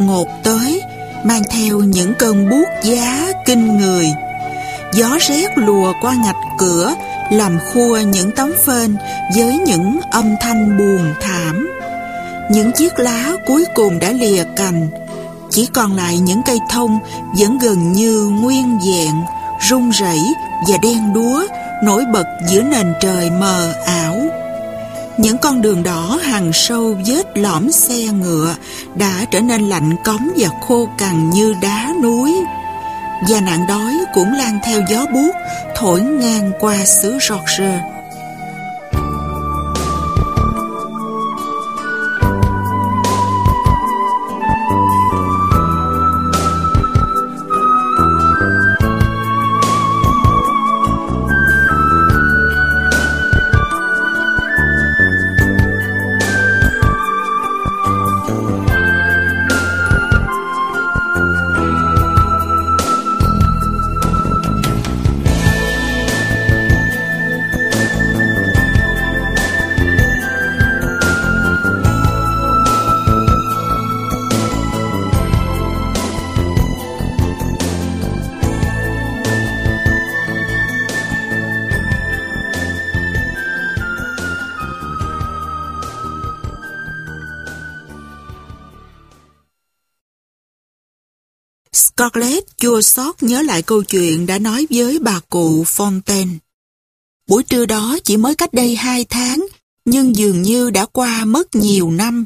Đột ngột tới, mang theo những cơn buốt giá kinh người. Gió rét lùa qua ngạch cửa, làm khua những tấm phên với những âm thanh buồn thảm. Những chiếc lá cuối cùng đã lìa cành, chỉ còn lại những cây thông vẫn gần như nguyên vẹn, rung rẩy và đen đúa nổi bật giữa nền trời mờ ảo. Những con đường đỏ hàng sâu vết lõm xe ngựa đã trở nên lạnh cống và khô cằn như đá núi. Và nạn đói cũng lan theo gió buốt thổi ngang qua xứ Georgia. Scarlett chua xót nhớ lại câu chuyện đã nói với bà cụ Fontaine. Buổi trưa đó chỉ mới cách đây hai tháng, nhưng dường như đã qua mất nhiều năm.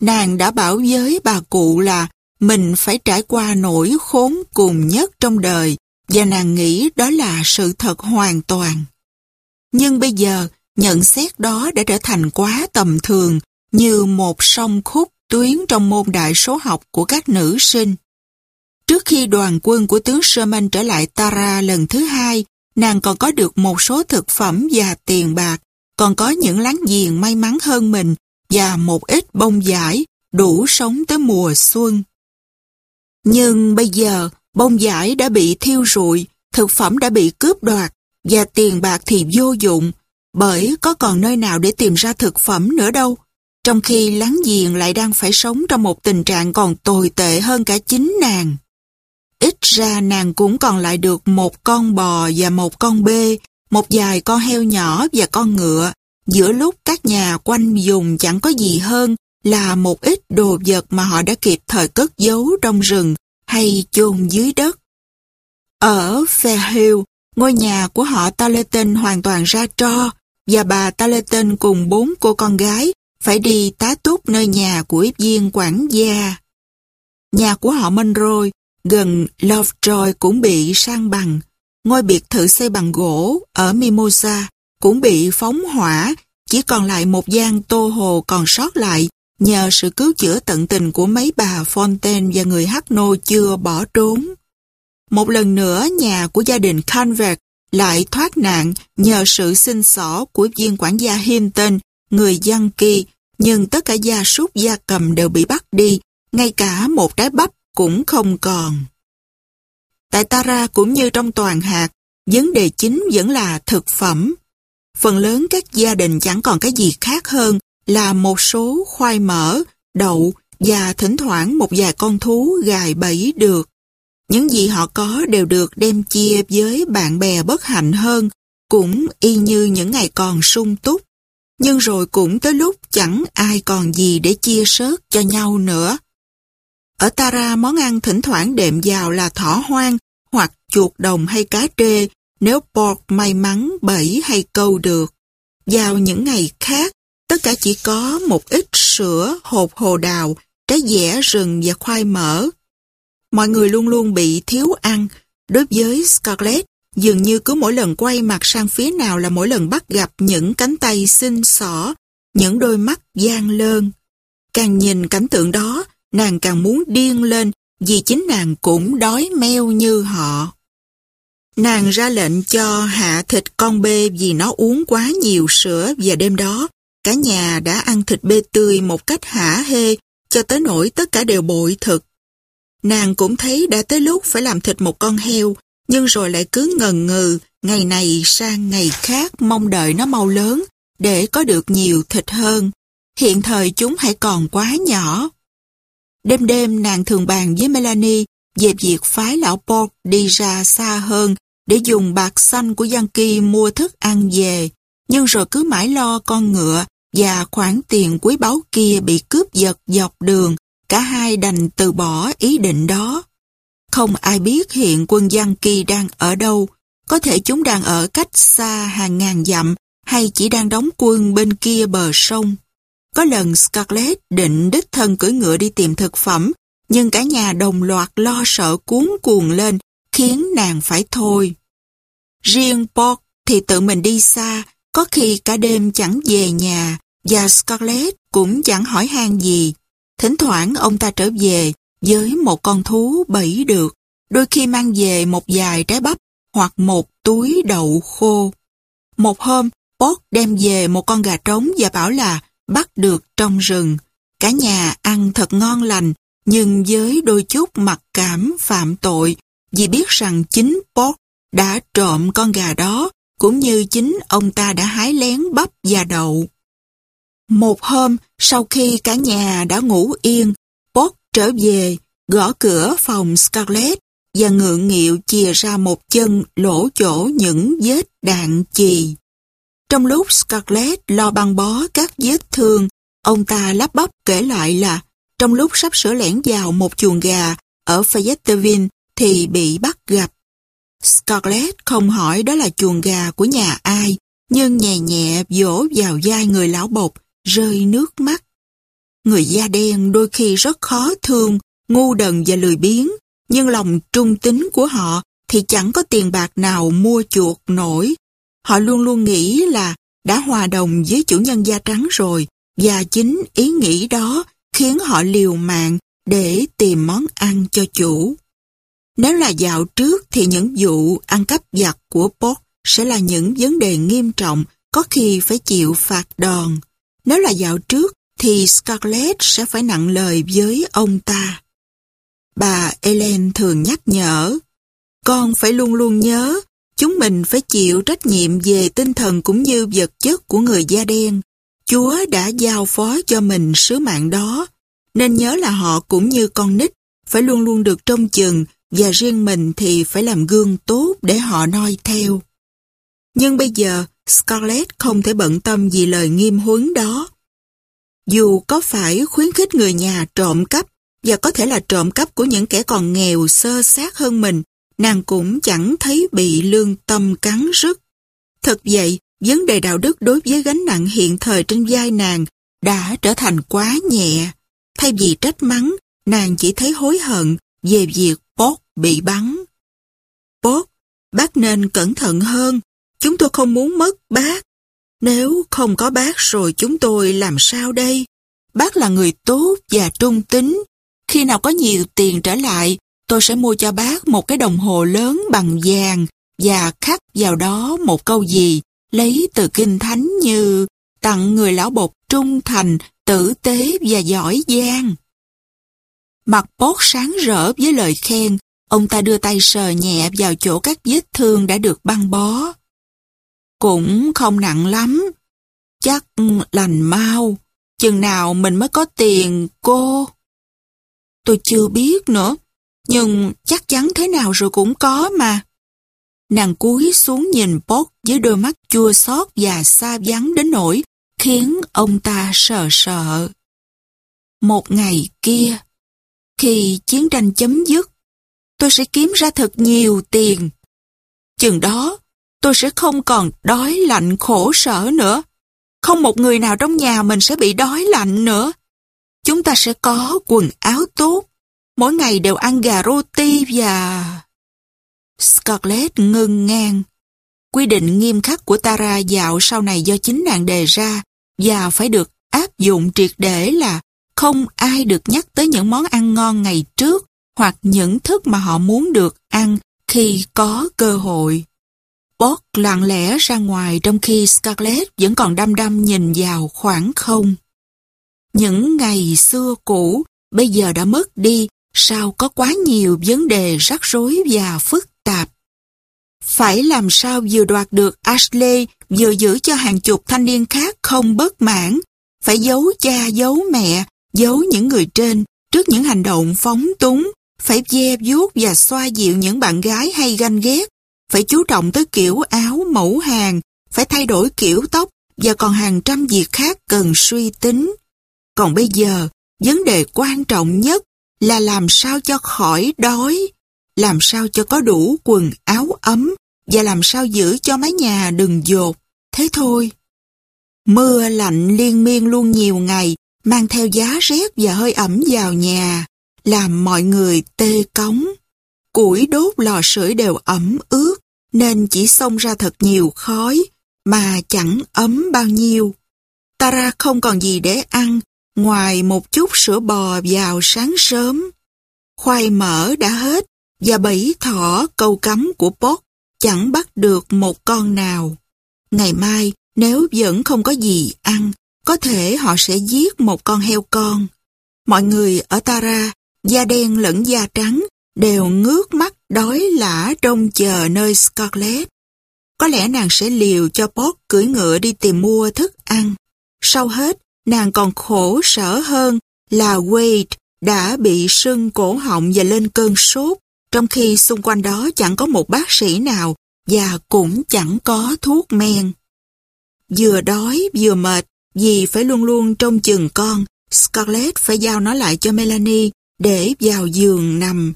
Nàng đã bảo với bà cụ là mình phải trải qua nỗi khốn cùng nhất trong đời và nàng nghĩ đó là sự thật hoàn toàn. Nhưng bây giờ, nhận xét đó đã trở thành quá tầm thường như một song khúc tuyến trong môn đại số học của các nữ sinh. Trước khi đoàn quân của tướng Sherman trở lại Tara lần thứ hai, nàng còn có được một số thực phẩm và tiền bạc, còn có những láng giềng may mắn hơn mình và một ít bông giải đủ sống tới mùa xuân. Nhưng bây giờ, bông giải đã bị thiêu rụi, thực phẩm đã bị cướp đoạt và tiền bạc thì vô dụng, bởi có còn nơi nào để tìm ra thực phẩm nữa đâu. Trong khi láng giềng lại đang phải sống trong một tình trạng còn tồi tệ hơn cả chính nàng. Ra nàng cũng còn lại được một con bò và một con bê, một vài con heo nhỏ và con ngựa, giữa lúc các nhà quanh dùng chẳng có gì hơn là một ít đồ vật mà họ đã kịp thời cất giấu trong rừng hay chôn dưới đất. Ở Fairhill, ngôi nhà của họ Tarleton hoàn toàn ra tro và bà Tarleton cùng bốn cô con gái phải đi tá túc nơi nhà của ít viên quản gia. Nhà của họ Monroe gần Lovejoy cũng bị sang bằng. Ngôi biệt thự xây bằng gỗ ở Mimosa cũng bị phóng hỏa, chỉ còn lại một gian tô hồ còn sót lại nhờ sự cứu chữa tận tình của mấy bà Fontaine và người Hackno chưa bỏ trốn. Một lần nữa nhà của gia đình Convert lại thoát nạn nhờ sự sinh xỏ của viên quản gia Hinton, người dân nhưng tất cả gia súc gia cầm đều bị bắt đi, ngay cả một trái bắp cũng không còn. Tại Tara cũng như trong toàn hạt, vấn đề chính vẫn là thực phẩm. Phần lớn các gia đình chẳng còn cái gì khác hơn là một số khoai mỡ, đậu và thỉnh thoảng một vài con thú gài bẫy được. Những gì họ có đều được đem chia với bạn bè bất hạnh hơn, cũng y như những ngày còn sung túc. Nhưng rồi cũng tới lúc chẳng ai còn gì để chia sớt cho nhau nữa. Ở Tara món ăn thỉnh thoảng đệm vào là thỏ hoang hoặc chuột đồng hay cá trê nếu Borg may mắn bẫy hay câu được. Vào những ngày khác, tất cả chỉ có một ít sữa, hột hồ đào, trái dẻ rừng và khoai mỡ. Mọi người luôn luôn bị thiếu ăn. Đối với Scarlett, dường như cứ mỗi lần quay mặt sang phía nào là mỗi lần bắt gặp những cánh tay xinh xỏ, những đôi mắt gian lơn. Càng nhìn cảnh tượng đó, nàng càng muốn điên lên, vì chính nàng cũng đói meo như họ. Nàng ra lệnh cho hạ thịt con bê vì nó uống quá nhiều sữa và đêm đó, cả nhà đã ăn thịt bê tươi một cách hả hê, cho tới nỗi tất cả đều bội thực. Nàng cũng thấy đã tới lúc phải làm thịt một con heo, nhưng rồi lại cứ ngần ngừ, ngày này sang ngày khác mong đợi nó mau lớn, để có được nhiều thịt hơn. Hiện thời chúng hãy còn quá nhỏ. Đêm đêm nàng thường bàn với Melanie về việc phái lão Paul đi ra xa hơn để dùng bạc xanh của Yankee mua thức ăn về, nhưng rồi cứ mãi lo con ngựa và khoản tiền quý báu kia bị cướp giật dọc đường, cả hai đành từ bỏ ý định đó. Không ai biết hiện quân Yankee đang ở đâu, có thể chúng đang ở cách xa hàng ngàn dặm hay chỉ đang đóng quân bên kia bờ sông. Có lần Scarlett định đích thân cưỡi ngựa đi tìm thực phẩm, nhưng cả nhà đồng loạt lo sợ cuốn cuồng lên, khiến nàng phải thôi. Riêng Port thì tự mình đi xa, có khi cả đêm chẳng về nhà, và Scarlett cũng chẳng hỏi han gì. Thỉnh thoảng ông ta trở về với một con thú bẫy được, đôi khi mang về một vài trái bắp hoặc một túi đậu khô. Một hôm, Port đem về một con gà trống và bảo là bắt được trong rừng. Cả nhà ăn thật ngon lành, nhưng với đôi chút mặc cảm phạm tội, vì biết rằng chính Port đã trộm con gà đó, cũng như chính ông ta đã hái lén bắp và đậu. Một hôm, sau khi cả nhà đã ngủ yên, Port trở về, gõ cửa phòng Scarlett và ngượng nghịu chìa ra một chân lỗ chỗ những vết đạn chì. Trong lúc Scarlett lo băng bó các vết thương, ông ta lắp bắp kể lại là trong lúc sắp sửa lẻn vào một chuồng gà ở Fayetteville thì bị bắt gặp. Scarlett không hỏi đó là chuồng gà của nhà ai, nhưng nhẹ nhẹ vỗ vào vai người lão bột rơi nước mắt. Người da đen đôi khi rất khó thương, ngu đần và lười biếng, nhưng lòng trung tính của họ thì chẳng có tiền bạc nào mua chuộc nổi. Họ luôn luôn nghĩ là đã hòa đồng với chủ nhân da trắng rồi, và chính ý nghĩ đó khiến họ liều mạng để tìm món ăn cho chủ. Nếu là dạo trước thì những vụ ăn cắp giặc của Port sẽ là những vấn đề nghiêm trọng, có khi phải chịu phạt đòn. Nếu là dạo trước thì Scarlett sẽ phải nặng lời với ông ta. Bà Ellen thường nhắc nhở, con phải luôn luôn nhớ, chúng mình phải chịu trách nhiệm về tinh thần cũng như vật chất của người da đen. Chúa đã giao phó cho mình sứ mạng đó, nên nhớ là họ cũng như con nít, phải luôn luôn được trông chừng và riêng mình thì phải làm gương tốt để họ noi theo. Nhưng bây giờ, Scarlett không thể bận tâm vì lời nghiêm huấn đó. Dù có phải khuyến khích người nhà trộm cắp và có thể là trộm cắp của những kẻ còn nghèo sơ sát hơn mình, nàng cũng chẳng thấy bị lương tâm cắn rứt. Thật vậy, vấn đề đạo đức đối với gánh nặng hiện thời trên vai nàng đã trở thành quá nhẹ. Thay vì trách mắng, nàng chỉ thấy hối hận về việc Bốt bị bắn. Bốt, bác nên cẩn thận hơn. Chúng tôi không muốn mất bác. Nếu không có bác rồi chúng tôi làm sao đây? Bác là người tốt và trung tính. Khi nào có nhiều tiền trở lại, tôi sẽ mua cho bác một cái đồng hồ lớn bằng vàng và khắc vào đó một câu gì lấy từ kinh thánh như tặng người lão bột trung thành, tử tế và giỏi giang. Mặt bốt sáng rỡ với lời khen, ông ta đưa tay sờ nhẹ vào chỗ các vết thương đã được băng bó. Cũng không nặng lắm, chắc lành mau, chừng nào mình mới có tiền cô. Tôi chưa biết nữa, nhưng chắc chắn thế nào rồi cũng có mà. Nàng cúi xuống nhìn Bốt với đôi mắt chua xót và xa vắng đến nỗi khiến ông ta sợ sợ. Một ngày kia, khi chiến tranh chấm dứt, tôi sẽ kiếm ra thật nhiều tiền. Chừng đó, tôi sẽ không còn đói lạnh khổ sở nữa. Không một người nào trong nhà mình sẽ bị đói lạnh nữa. Chúng ta sẽ có quần áo tốt, mỗi ngày đều ăn gà roti và... Scarlett ngưng ngang. Quy định nghiêm khắc của Tara dạo sau này do chính nàng đề ra và phải được áp dụng triệt để là không ai được nhắc tới những món ăn ngon ngày trước hoặc những thức mà họ muốn được ăn khi có cơ hội. Bót lặng lẽ ra ngoài trong khi Scarlett vẫn còn đăm đăm nhìn vào khoảng không. Những ngày xưa cũ bây giờ đã mất đi, sao có quá nhiều vấn đề rắc rối và phức tạp. Phải làm sao vừa đoạt được Ashley vừa giữ cho hàng chục thanh niên khác không bất mãn, phải giấu cha giấu mẹ, giấu những người trên trước những hành động phóng túng, phải dè vuốt và xoa dịu những bạn gái hay ganh ghét, phải chú trọng tới kiểu áo mẫu hàng, phải thay đổi kiểu tóc? Và còn hàng trăm việc khác cần suy tính. Còn bây giờ, vấn đề quan trọng nhất là làm sao cho khỏi đói, làm sao cho có đủ quần áo ấm và làm sao giữ cho mái nhà đừng dột. Thế thôi. Mưa lạnh liên miên luôn nhiều ngày, mang theo giá rét và hơi ẩm vào nhà, làm mọi người tê cống. Củi đốt lò sưởi đều ẩm ướt, nên chỉ xông ra thật nhiều khói, mà chẳng ấm bao nhiêu. Tara không còn gì để ăn, ngoài một chút sữa bò vào sáng sớm. Khoai mỡ đã hết, và bẫy thỏ câu cắm của Pot chẳng bắt được một con nào. Ngày mai, nếu vẫn không có gì ăn, có thể họ sẽ giết một con heo con. Mọi người ở Tara, da đen lẫn da trắng, đều ngước mắt đói lả trông chờ nơi Scarlett. Có lẽ nàng sẽ liều cho Pot cưỡi ngựa đi tìm mua thức ăn. Sau hết, nàng còn khổ sở hơn là Wade đã bị sưng cổ họng và lên cơn sốt, trong khi xung quanh đó chẳng có một bác sĩ nào và cũng chẳng có thuốc men. Vừa đói vừa mệt vì phải luôn luôn trông chừng con, Scarlett phải giao nó lại cho Melanie để vào giường nằm.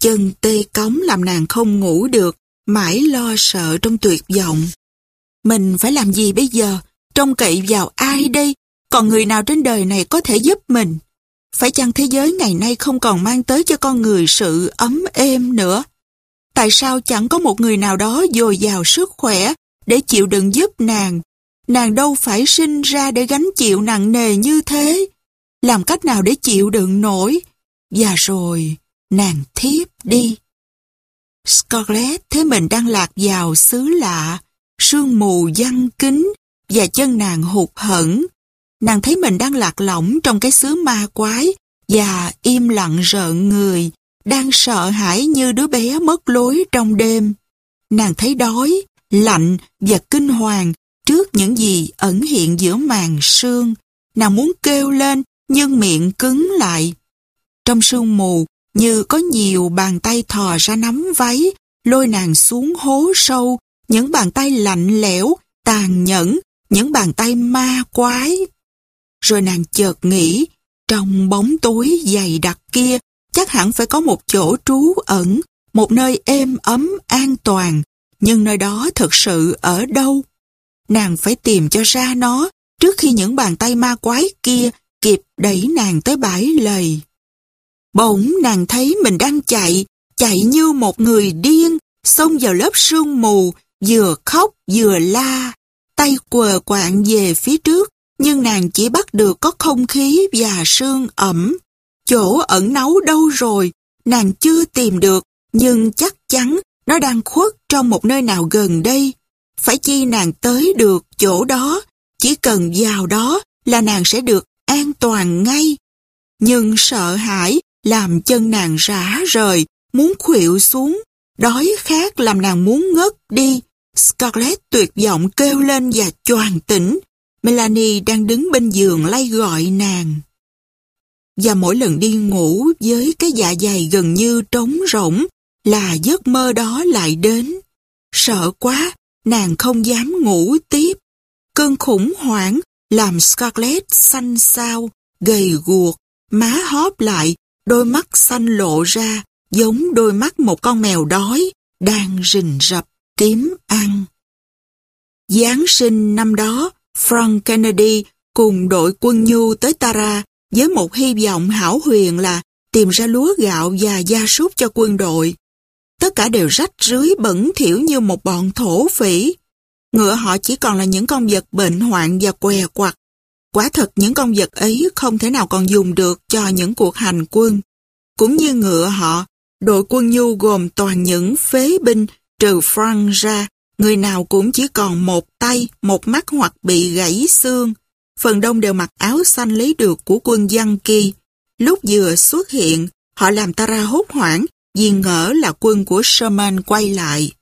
Chân tê cống làm nàng không ngủ được, mãi lo sợ trong tuyệt vọng. Mình phải làm gì bây giờ? Trông cậy vào ai đây? Còn người nào trên đời này có thể giúp mình? Phải chăng thế giới ngày nay không còn mang tới cho con người sự ấm êm nữa? Tại sao chẳng có một người nào đó dồi dào sức khỏe để chịu đựng giúp nàng? Nàng đâu phải sinh ra để gánh chịu nặng nề như thế. Làm cách nào để chịu đựng nổi? Và rồi, nàng thiếp đi. Scarlett thấy mình đang lạc vào xứ lạ, sương mù văng kính và chân nàng hụt hẫng. Nàng thấy mình đang lạc lõng trong cái xứ ma quái và im lặng rợn người, đang sợ hãi như đứa bé mất lối trong đêm. Nàng thấy đói, lạnh và kinh hoàng trước những gì ẩn hiện giữa màn sương. Nàng muốn kêu lên nhưng miệng cứng lại. Trong sương mù như có nhiều bàn tay thò ra nắm váy, lôi nàng xuống hố sâu, những bàn tay lạnh lẽo, tàn nhẫn, những bàn tay ma quái. Rồi nàng chợt nghĩ, trong bóng tối dày đặc kia, chắc hẳn phải có một chỗ trú ẩn, một nơi êm ấm an toàn, nhưng nơi đó thực sự ở đâu? Nàng phải tìm cho ra nó trước khi những bàn tay ma quái kia kịp đẩy nàng tới bãi lầy. Bỗng nàng thấy mình đang chạy, chạy như một người điên, xông vào lớp sương mù, vừa khóc vừa la, tay quờ quạng về phía trước, nhưng nàng chỉ bắt được có không khí và sương ẩm. Chỗ ẩn náu đâu rồi, nàng chưa tìm được, nhưng chắc chắn nó đang khuất trong một nơi nào gần đây. Phải chi nàng tới được chỗ đó, chỉ cần vào đó là nàng sẽ được an toàn ngay. Nhưng sợ hãi làm chân nàng rã rời, muốn khuỵu xuống, đói khát làm nàng muốn ngất đi. Scarlett tuyệt vọng kêu lên và choàng tỉnh. Melanie đang đứng bên giường lay gọi nàng. Và mỗi lần đi ngủ với cái dạ dày gần như trống rỗng là giấc mơ đó lại đến. Sợ quá, nàng không dám ngủ tiếp. Cơn khủng hoảng làm Scarlett xanh xao, gầy guộc, má hóp lại, đôi mắt xanh lộ ra, giống đôi mắt một con mèo đói, đang rình rập, kiếm ăn. Giáng sinh năm đó, Frank Kennedy cùng đội quân nhu tới Tara với một hy vọng hảo huyền là tìm ra lúa gạo và gia súc cho quân đội. Tất cả đều rách rưới bẩn thỉu như một bọn thổ phỉ. Ngựa họ chỉ còn là những con vật bệnh hoạn và què quặt. Quả thật những con vật ấy không thể nào còn dùng được cho những cuộc hành quân. Cũng như ngựa họ, đội quân nhu gồm toàn những phế binh trừ Frank ra, người nào cũng chỉ còn một tay, một mắt hoặc bị gãy xương. Phần đông đều mặc áo xanh lấy được của quân dân Kỳ. Lúc vừa xuất hiện, họ làm Tara hốt hoảng vì ngỡ là quân của Sherman quay lại.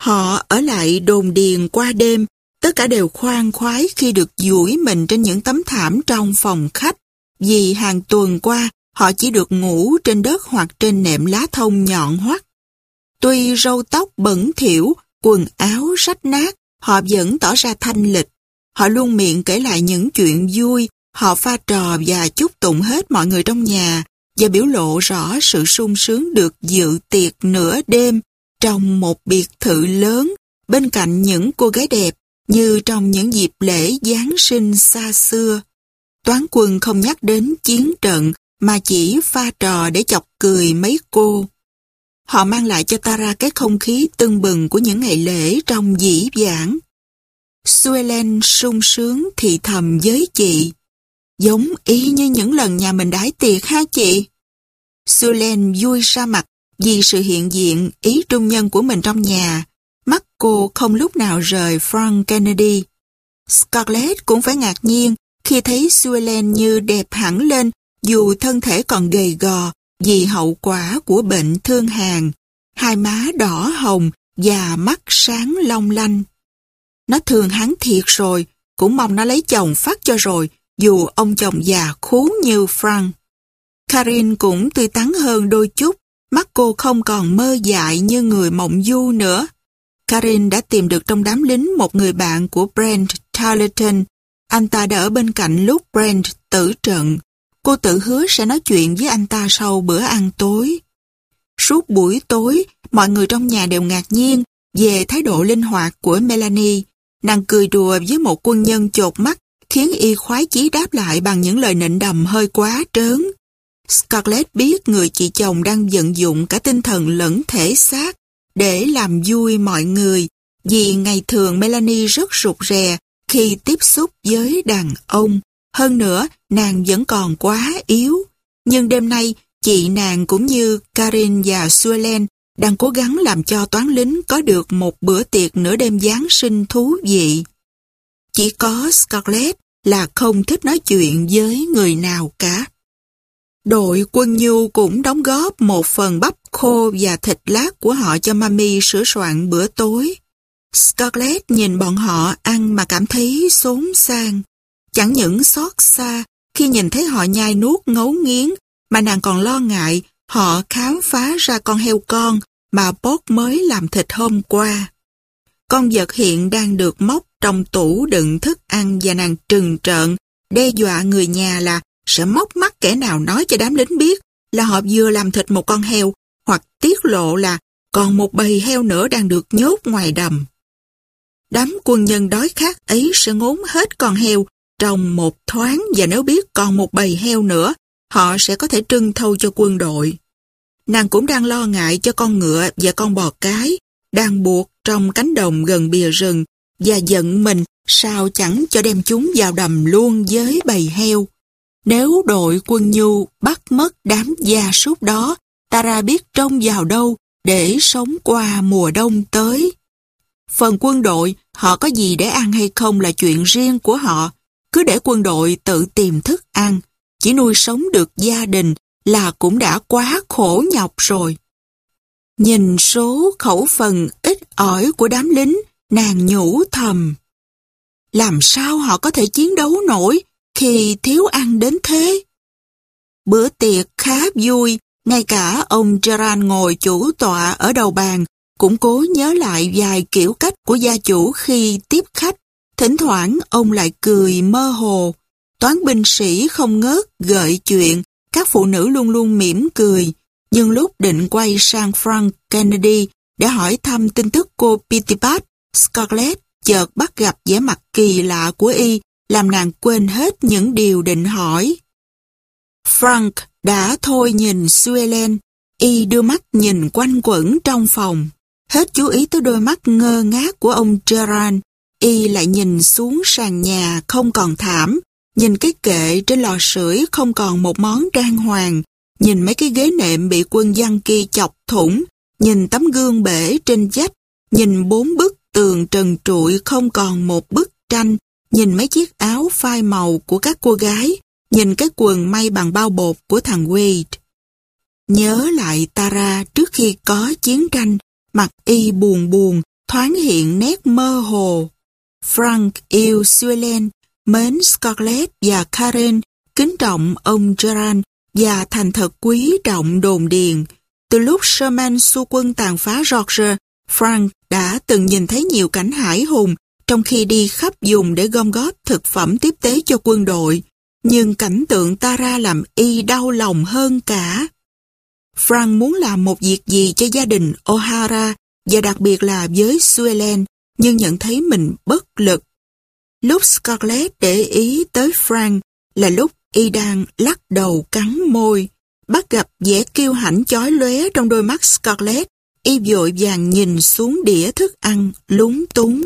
Họ ở lại đồn điền qua đêm, tất cả đều khoan khoái khi được duỗi mình trên những tấm thảm trong phòng khách, vì hàng tuần qua họ chỉ được ngủ trên đất hoặc trên nệm lá thông nhọn hoắt. Tuy râu tóc bẩn thỉu, quần áo rách nát, họ vẫn tỏ ra thanh lịch. Họ luôn miệng kể lại những chuyện vui, họ pha trò và chúc tụng hết mọi người trong nhà và biểu lộ rõ sự sung sướng được dự tiệc nửa đêm trong một biệt thự lớn bên cạnh những cô gái đẹp như trong những dịp lễ Giáng sinh xa xưa. Toán quân không nhắc đến chiến trận mà chỉ pha trò để chọc cười mấy cô. Họ mang lại cho ta ra cái không khí tưng bừng của những ngày lễ trong dĩ vãng. Suelen sung sướng thì thầm với chị. Giống ý như những lần nhà mình đái tiệc ha chị. Suelen vui ra mặt vì sự hiện diện, ý trung nhân của mình trong nhà. Mắt cô không lúc nào rời Frank Kennedy. Scarlett cũng phải ngạc nhiên khi thấy Suelen như đẹp hẳn lên dù thân thể còn gầy gò vì hậu quả của bệnh thương hàn, hai má đỏ hồng và mắt sáng long lanh. Nó thương hắn thiệt rồi, cũng mong nó lấy chồng phát cho rồi, dù ông chồng già khú như Frank. Karin cũng tươi tắn hơn đôi chút, mắt cô không còn mơ dại như người mộng du nữa. Karin đã tìm được trong đám lính một người bạn của Brent Tarleton. Anh ta đã ở bên cạnh lúc Brent tử trận. Cô tự hứa sẽ nói chuyện với anh ta sau bữa ăn tối. Suốt buổi tối, mọi người trong nhà đều ngạc nhiên về thái độ linh hoạt của Melanie. Nàng cười đùa với một quân nhân chột mắt khiến y khoái chí đáp lại bằng những lời nịnh đầm hơi quá trớn. Scarlett biết người chị chồng đang vận dụng cả tinh thần lẫn thể xác để làm vui mọi người vì ngày thường Melanie rất rụt rè khi tiếp xúc với đàn ông. Hơn nữa, nàng vẫn còn quá yếu. Nhưng đêm nay, chị nàng cũng như Karin và Suelen đang cố gắng làm cho toán lính có được một bữa tiệc nửa đêm Giáng sinh thú vị. Chỉ có Scarlett là không thích nói chuyện với người nào cả. Đội quân nhu cũng đóng góp một phần bắp khô và thịt lát của họ cho mami sửa soạn bữa tối. Scarlett nhìn bọn họ ăn mà cảm thấy xốn sang. Chẳng những xót xa khi nhìn thấy họ nhai nuốt ngấu nghiến, mà nàng còn lo ngại họ khám phá ra con heo con mà bốt mới làm thịt hôm qua. Con vật hiện đang được móc trong tủ đựng thức ăn và nàng trừng trợn, đe dọa người nhà là sẽ móc mắt kẻ nào nói cho đám lính biết là họ vừa làm thịt một con heo hoặc tiết lộ là còn một bầy heo nữa đang được nhốt ngoài đầm. Đám quân nhân đói khát ấy sẽ ngốn hết con heo trong một thoáng và nếu biết còn một bầy heo nữa, họ sẽ có thể trưng thâu cho quân đội. Nàng cũng đang lo ngại cho con ngựa và con bò cái đang buộc trong cánh đồng gần bìa rừng và giận mình sao chẳng cho đem chúng vào đầm luôn với bầy heo. Nếu đội quân nhu bắt mất đám gia súc đó, Tara biết trông vào đâu để sống qua mùa đông tới. Phần quân đội, họ có gì để ăn hay không là chuyện riêng của họ. Cứ để quân đội tự tìm thức ăn, chỉ nuôi sống được gia đình là cũng đã quá khổ nhọc rồi. Nhìn số khẩu phần ít ỏi của đám lính, nàng nhủ thầm. Làm sao họ có thể chiến đấu nổi khi thiếu ăn đến thế? Bữa tiệc khá vui, ngay cả ông Gerard ngồi chủ tọa ở đầu bàn cũng cố nhớ lại vài kiểu cách của gia chủ khi tiếp khách. Thỉnh thoảng ông lại cười mơ hồ. Toán binh sĩ không ngớt gợi chuyện, các phụ nữ luôn luôn mỉm cười. Nhưng lúc định quay sang Frank Kennedy để hỏi thăm tin tức cô Pitipat, Scarlett chợt bắt gặp vẻ mặt kỳ lạ của y, làm nàng quên hết những điều định hỏi. Frank đã thôi nhìn Suelen, y đưa mắt nhìn quanh quẩn trong phòng. Hết chú ý tới đôi mắt ngơ ngác của ông Gerard, y lại nhìn xuống sàn nhà không còn thảm, nhìn cái kệ trên lò sưởi không còn một món trang hoàng, nhìn mấy cái ghế nệm bị quân dân kia chọc thủng, nhìn tấm gương bể trên dách, nhìn bốn bức tường trần trụi không còn một bức tranh, nhìn mấy chiếc áo phai màu của các cô gái, nhìn cái quần may bằng bao bột của thằng Wade. Nhớ lại Tara trước khi có chiến tranh, mặt y buồn buồn, thoáng hiện nét mơ hồ. Frank yêu Suelen, mến Scarlett và Karen, kính trọng ông Gerard và thành thật quý trọng đồn điền. Từ lúc Sherman xu quân tàn phá Georgia, Frank đã từng nhìn thấy nhiều cảnh hải hùng trong khi đi khắp vùng để gom góp thực phẩm tiếp tế cho quân đội. Nhưng cảnh tượng ta ra làm y đau lòng hơn cả. Frank muốn làm một việc gì cho gia đình O'Hara và đặc biệt là với Suelen, nhưng nhận thấy mình bất lực. Lúc Scarlett để ý tới Frank là lúc y đang lắc đầu cắn môi. Bắt gặp vẻ kiêu hãnh chói lóe trong đôi mắt Scarlett, y vội vàng nhìn xuống đĩa thức ăn, lúng túng.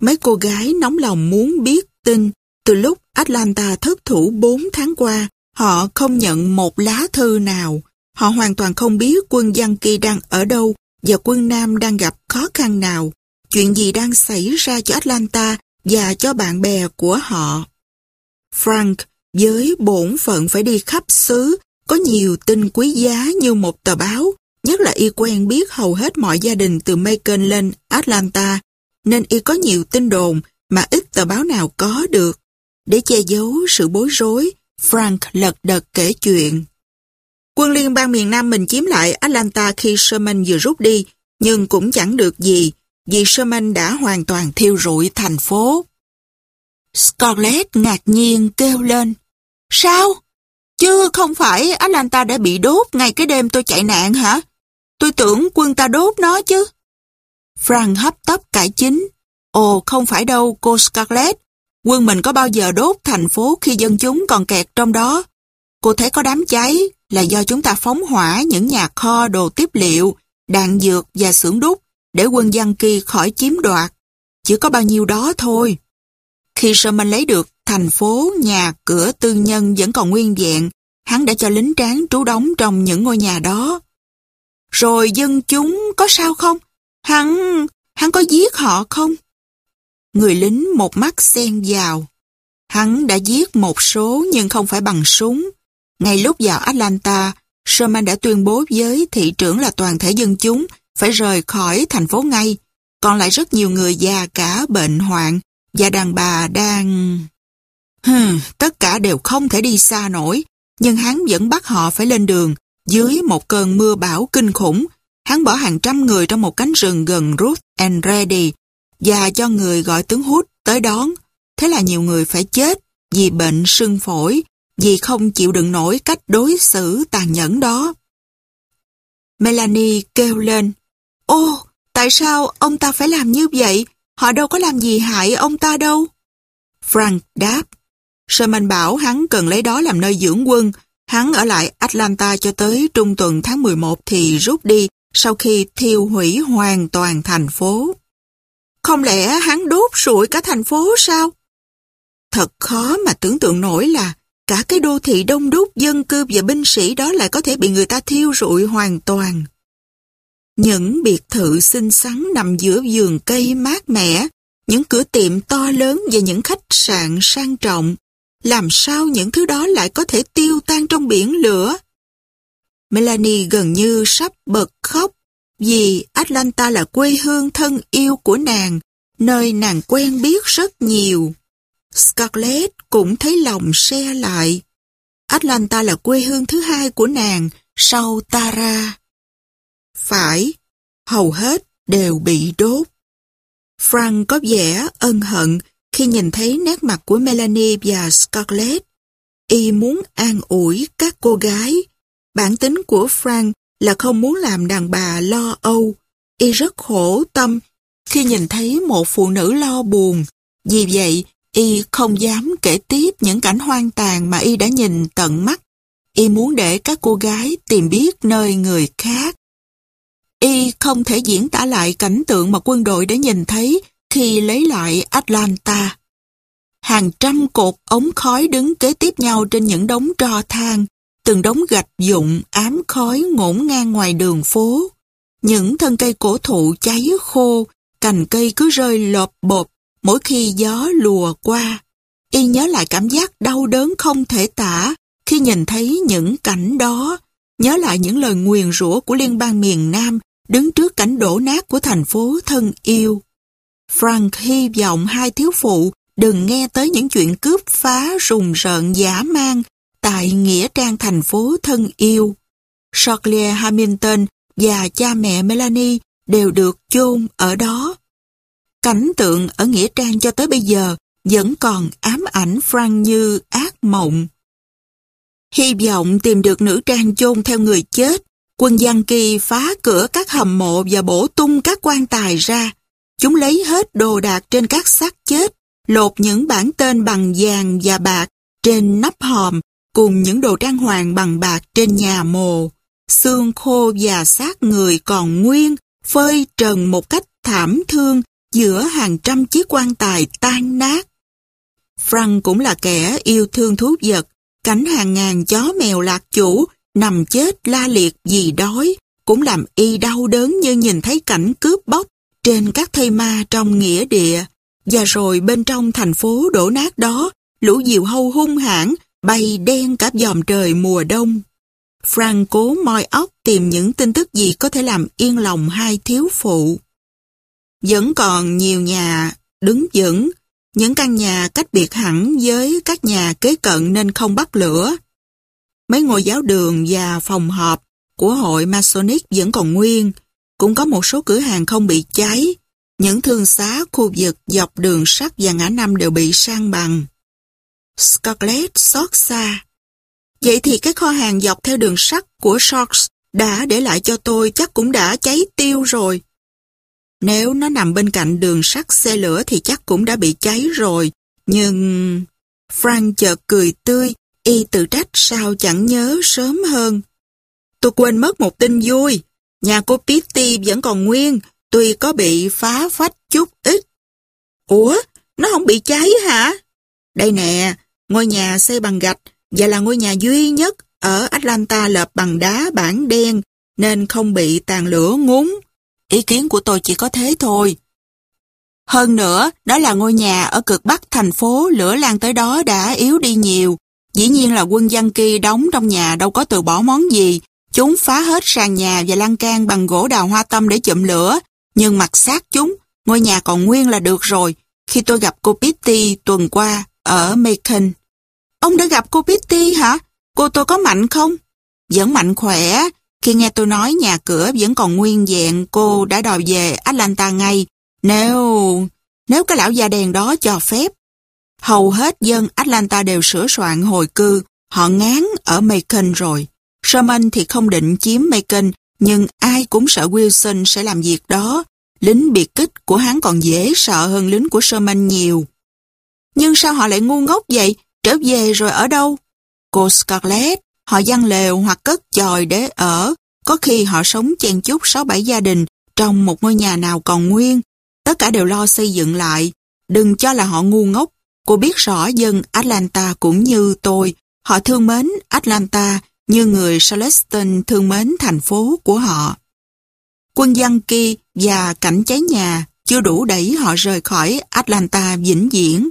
Mấy cô gái nóng lòng muốn biết tin, từ lúc Atlanta thất thủ 4 tháng qua, họ không nhận một lá thư nào. Họ hoàn toàn không biết quân Yankee đang ở đâu và quân Nam đang gặp khó khăn nào. Chuyện gì đang xảy ra cho Atlanta và cho bạn bè của họ. Frank, với bổn phận phải đi khắp xứ, có nhiều tin quý giá như một tờ báo, nhất là y quen biết hầu hết mọi gia đình từ Macon lên Atlanta, nên y có nhiều tin đồn mà ít tờ báo nào có được. Để che giấu sự bối rối, Frank lật đật kể chuyện. Quân liên bang miền Nam mình chiếm lại Atlanta khi Sherman vừa rút đi, nhưng cũng chẳng được gì, vì Sherman đã hoàn toàn thiêu rụi thành phố. Scarlett ngạc nhiên kêu lên. Sao? Chứ không phải Atlanta đã bị đốt ngay cái đêm tôi chạy nạn hả? Tôi tưởng quân ta đốt nó chứ. Frank hấp tấp cải chính. Ồ, không phải đâu, cô Scarlett. Quân mình có bao giờ đốt thành phố khi dân chúng còn kẹt trong đó. Cô thấy có đám cháy là do chúng ta phóng hỏa những nhà kho đồ tiếp liệu, đạn dược và xưởng đúc để quân dân kỳ khỏi chiếm đoạt. Chỉ có bao nhiêu đó thôi. Khi Sherman lấy được thành phố, nhà, cửa tư nhân vẫn còn nguyên vẹn, hắn đã cho lính tráng trú đóng trong những ngôi nhà đó. Rồi dân chúng có sao không? Hắn, hắn có giết họ không? Người lính một mắt xen vào. Hắn đã giết một số nhưng không phải bằng súng. Ngay lúc vào Atlanta, Sherman đã tuyên bố với thị trưởng là toàn thể dân chúng phải rời khỏi thành phố ngay. Còn lại rất nhiều người già cả bệnh hoạn và đàn bà đang... Hmm, tất cả đều không thể đi xa nổi, nhưng hắn vẫn bắt họ phải lên đường dưới một cơn mưa bão kinh khủng. Hắn bỏ hàng trăm người trong một cánh rừng gần Ruth and Ready và cho người gọi tướng Hood tới đón. Thế là nhiều người phải chết vì bệnh sưng phổi, vì không chịu đựng nổi cách đối xử tàn nhẫn đó. Melanie kêu lên, Ô, tại sao ông ta phải làm như vậy? Họ đâu có làm gì hại ông ta đâu. Frank đáp, Sherman bảo hắn cần lấy đó làm nơi dưỡng quân. Hắn ở lại Atlanta cho tới trung tuần tháng 11 thì rút đi sau khi thiêu hủy hoàn toàn thành phố. Không lẽ hắn đốt sụi cả thành phố sao? Thật khó mà tưởng tượng nổi là cả cái đô thị đông đúc dân cư và binh sĩ đó lại có thể bị người ta thiêu rụi hoàn toàn. Những biệt thự xinh xắn nằm giữa vườn cây mát mẻ, những cửa tiệm to lớn và những khách sạn sang trọng. Làm sao những thứ đó lại có thể tiêu tan trong biển lửa? Melanie gần như sắp bật khóc vì Atlanta là quê hương thân yêu của nàng, nơi nàng quen biết rất nhiều. Scarlett cũng thấy lòng xe lại. Atlanta là quê hương thứ hai của nàng sau Tara. Phải, hầu hết đều bị đốt. Frank có vẻ ân hận khi nhìn thấy nét mặt của Melanie và Scarlett. Y muốn an ủi các cô gái. Bản tính của Frank là không muốn làm đàn bà lo âu. Y rất khổ tâm khi nhìn thấy một phụ nữ lo buồn. Vì vậy, Y không dám kể tiếp những cảnh hoang tàn mà Y đã nhìn tận mắt. Y muốn để các cô gái tìm biết nơi người khác. Y không thể diễn tả lại cảnh tượng mà quân đội đã nhìn thấy khi lấy lại Atlanta. Hàng trăm cột ống khói đứng kế tiếp nhau trên những đống tro than, từng đống gạch dụng ám khói ngổn ngang ngoài đường phố. Những thân cây cổ thụ cháy khô, cành cây cứ rơi lộp bột mỗi khi gió lùa qua. Y nhớ lại cảm giác đau đớn không thể tả khi nhìn thấy những cảnh đó, nhớ lại những lời nguyền rủa của liên bang miền Nam đứng trước cảnh đổ nát của thành phố thân yêu. Frank hy vọng hai thiếu phụ đừng nghe tới những chuyện cướp phá rùng rợn giả mang tại Nghĩa Trang thành phố thân yêu. Charlie Hamilton và cha mẹ Melanie đều được chôn ở đó. Cảnh tượng ở Nghĩa Trang cho tới bây giờ vẫn còn ám ảnh Frank như ác mộng. Hy vọng tìm được nữ trang chôn theo người chết, quân Giang Kỳ phá cửa các hầm mộ và bổ tung các quan tài ra. Chúng lấy hết đồ đạc trên các xác chết, lột những bản tên bằng vàng và bạc trên nắp hòm cùng những đồ trang hoàng bằng bạc trên nhà mồ. Xương khô và xác người còn nguyên, phơi trần một cách thảm thương giữa hàng trăm chiếc quan tài tan nát. Frank cũng là kẻ yêu thương thú vật, cánh hàng ngàn chó mèo lạc chủ, nằm chết la liệt vì đói, cũng làm y đau đớn như nhìn thấy cảnh cướp bóc trên các thây ma trong nghĩa địa. Và rồi bên trong thành phố đổ nát đó, lũ diều hâu hung hãn, bay đen cả dòm trời mùa đông. Frank cố moi óc tìm những tin tức gì có thể làm yên lòng hai thiếu phụ. Vẫn còn nhiều nhà đứng vững, những căn nhà cách biệt hẳn với các nhà kế cận nên không bắt lửa. Mấy ngôi giáo đường và phòng họp của hội Masonic vẫn còn nguyên, cũng có một số cửa hàng không bị cháy. Những thương xá khu vực dọc đường sắt và ngã năm đều bị sang bằng. Scarlett xót xa. Vậy thì cái kho hàng dọc theo đường sắt của Sharks đã để lại cho tôi chắc cũng đã cháy tiêu rồi. Nếu nó nằm bên cạnh đường sắt xe lửa thì chắc cũng đã bị cháy rồi. Nhưng... Frank chợt cười tươi, y tự trách sao chẳng nhớ sớm hơn. Tôi quên mất một tin vui. Nhà cô Pitty vẫn còn nguyên, tuy có bị phá phách chút ít. Ủa, nó không bị cháy hả? Đây nè, ngôi nhà xây bằng gạch và là ngôi nhà duy nhất ở Atlanta lợp bằng đá bản đen nên không bị tàn lửa ngúng. Ý kiến của tôi chỉ có thế thôi. Hơn nữa, đó là ngôi nhà ở cực bắc thành phố, lửa lan tới đó đã yếu đi nhiều. Dĩ nhiên là quân dân kỳ đóng trong nhà đâu có từ bỏ món gì. Chúng phá hết sàn nhà và lan can bằng gỗ đào hoa tâm để chụm lửa. Nhưng mặt sát chúng, ngôi nhà còn nguyên là được rồi. Khi tôi gặp cô Pitty tuần qua ở Macon. Ông đã gặp cô Pitty hả? Cô tôi có mạnh không? Vẫn mạnh khỏe, khi nghe tôi nói nhà cửa vẫn còn nguyên vẹn, cô đã đòi về Atlanta ngay. Nếu... nếu cái lão già đèn đó cho phép. Hầu hết dân Atlanta đều sửa soạn hồi cư, họ ngán ở Macon rồi. Sherman thì không định chiếm Macon, nhưng ai cũng sợ Wilson sẽ làm việc đó. Lính biệt kích của hắn còn dễ sợ hơn lính của Sherman nhiều. Nhưng sao họ lại ngu ngốc vậy? Trở về rồi ở đâu? Cô Scarlett Họ dăng lều hoặc cất chòi để ở, có khi họ sống chen chúc 6-7 gia đình trong một ngôi nhà nào còn nguyên. Tất cả đều lo xây dựng lại. Đừng cho là họ ngu ngốc. Cô biết rõ dân Atlanta cũng như tôi. Họ thương mến Atlanta như người Charleston thương mến thành phố của họ. Quân dân kia và cảnh cháy nhà chưa đủ đẩy họ rời khỏi Atlanta vĩnh viễn.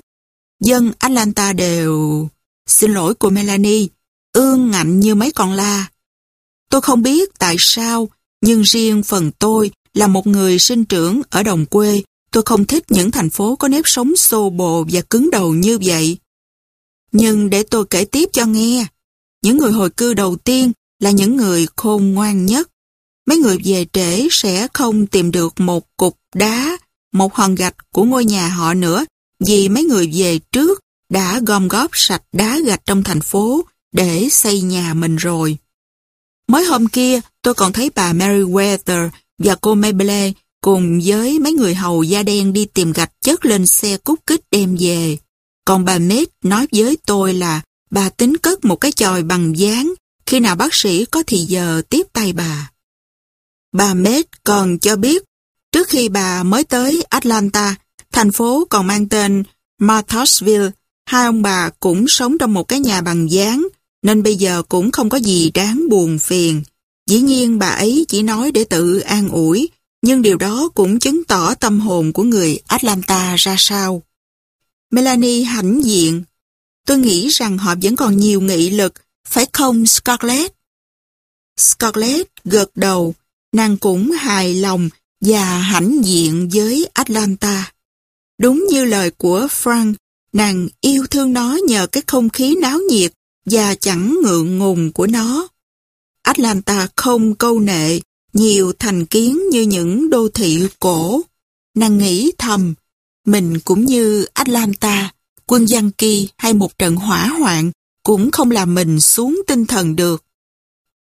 Dân Atlanta đều... Xin lỗi cô Melanie, ương ngạnh như mấy con la. Tôi không biết tại sao, nhưng riêng phần tôi là một người sinh trưởng ở đồng quê, tôi không thích những thành phố có nếp sống xô bồ và cứng đầu như vậy. Nhưng để tôi kể tiếp cho nghe, những người hồi cư đầu tiên là những người khôn ngoan nhất. Mấy người về trễ sẽ không tìm được một cục đá, một hòn gạch của ngôi nhà họ nữa, vì mấy người về trước đã gom góp sạch đá gạch trong thành phố để xây nhà mình rồi. Mới hôm kia, tôi còn thấy bà Meriwether và cô Maybelle cùng với mấy người hầu da đen đi tìm gạch chất lên xe cút kích đem về. Còn bà Mết nói với tôi là bà tính cất một cái chòi bằng dáng khi nào bác sĩ có thì giờ tiếp tay bà. Bà Mết còn cho biết, trước khi bà mới tới Atlanta, thành phố còn mang tên Marthasville, hai ông bà cũng sống trong một cái nhà bằng dáng nên bây giờ cũng không có gì đáng buồn phiền. Dĩ nhiên bà ấy chỉ nói để tự an ủi, nhưng điều đó cũng chứng tỏ tâm hồn của người Atlanta ra sao. Melanie hãnh diện. Tôi nghĩ rằng họ vẫn còn nhiều nghị lực, phải không Scarlett? Scarlett gật đầu, nàng cũng hài lòng và hãnh diện với Atlanta. Đúng như lời của Frank, nàng yêu thương nó nhờ cái không khí náo nhiệt và chẳng ngượng ngùng của nó. Atlanta không câu nệ, nhiều thành kiến như những đô thị cổ. Nàng nghĩ thầm, mình cũng như Atlanta, quân Giang Kỳ hay một trận hỏa hoạn cũng không làm mình xuống tinh thần được.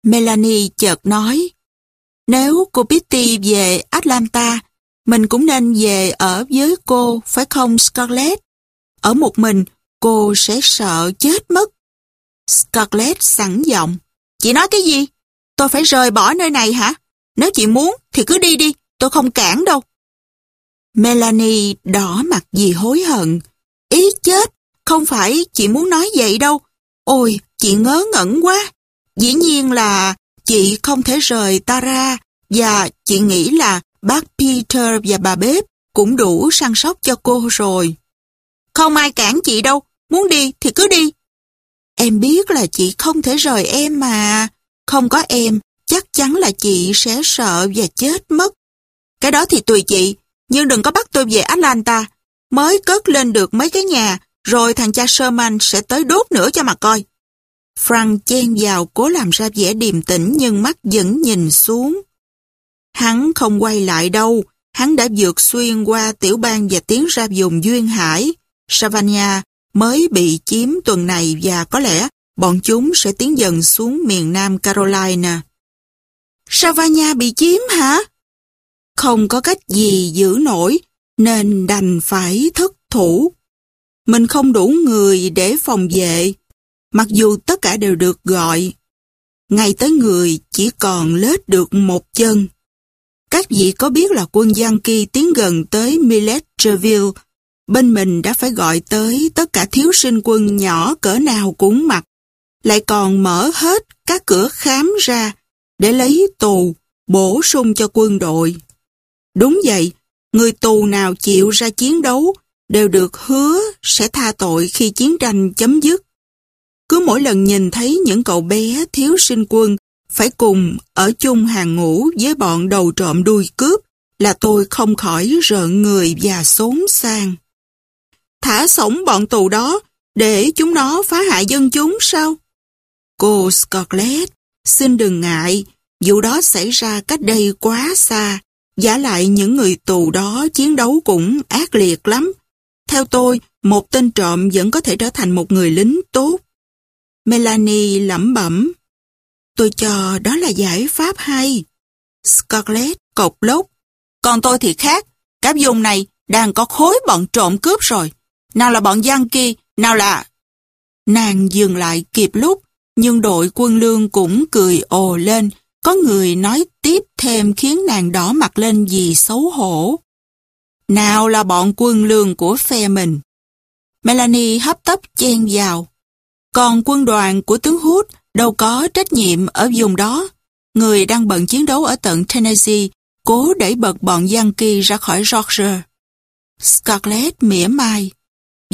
Melanie chợt nói, nếu cô Pitty về Atlanta, mình cũng nên về ở với cô, phải không Scarlett? Ở một mình, cô sẽ sợ chết mất. Scarlett sẵn giọng. Chị nói cái gì? Tôi phải rời bỏ nơi này hả? Nếu chị muốn thì cứ đi đi, tôi không cản đâu. Melanie đỏ mặt vì hối hận. Ý chết, không phải chị muốn nói vậy đâu. Ôi, chị ngớ ngẩn quá. Dĩ nhiên là chị không thể rời ta ra và chị nghĩ là bác Peter và bà bếp cũng đủ săn sóc cho cô rồi. Không ai cản chị đâu, muốn đi thì cứ đi. Em biết là chị không thể rời em mà. Không có em, chắc chắn là chị sẽ sợ và chết mất. Cái đó thì tùy chị, nhưng đừng có bắt tôi về Atlanta. Mới cất lên được mấy cái nhà, rồi thằng cha Sherman sẽ tới đốt nữa cho mà coi. Frank chen vào cố làm ra vẻ điềm tĩnh nhưng mắt vẫn nhìn xuống. Hắn không quay lại đâu, hắn đã vượt xuyên qua tiểu bang và tiến ra vùng duyên hải. Savannah mới bị chiếm tuần này và có lẽ bọn chúng sẽ tiến dần xuống miền Nam Carolina. Savanya bị chiếm hả? Không có cách gì giữ nổi, nên đành phải thất thủ. Mình không đủ người để phòng vệ, mặc dù tất cả đều được gọi. Ngay tới người chỉ còn lết được một chân. Các vị có biết là quân Yankee tiến gần tới Milledgeville, bên mình đã phải gọi tới tất cả thiếu sinh quân nhỏ cỡ nào cũng mặc, lại còn mở hết các cửa khám ra để lấy tù, bổ sung cho quân đội. Đúng vậy, người tù nào chịu ra chiến đấu đều được hứa sẽ tha tội khi chiến tranh chấm dứt. Cứ mỗi lần nhìn thấy những cậu bé thiếu sinh quân phải cùng ở chung hàng ngũ với bọn đầu trộm đuôi cướp là tôi không khỏi rợn người và xốn sang. Thả sống bọn tù đó để chúng nó phá hại dân chúng sao? Cô Scarlett, xin đừng ngại, vụ đó xảy ra cách đây quá xa. Giả lại những người tù đó chiến đấu cũng ác liệt lắm. Theo tôi, một tên trộm vẫn có thể trở thành một người lính tốt. Melanie lẩm bẩm. Tôi cho đó là giải pháp hay. Scarlett cộc lốc. Còn tôi thì khác. Cả vùng này đang có khối bọn trộm cướp rồi. Nào là bọn Yankee, nào là... Nàng dừng lại kịp lúc, nhưng đội quân lương cũng cười ồ lên. Có người nói tiếp thêm khiến nàng đỏ mặt lên vì xấu hổ. Nào là bọn quân lương của phe mình. Melanie hấp tấp chen vào. Còn quân đoàn của tướng Hood đâu có trách nhiệm ở vùng đó. Người đang bận chiến đấu ở tận Tennessee, cố đẩy bật bọn Yankee ra khỏi Georgia. Scarlett mỉa mai.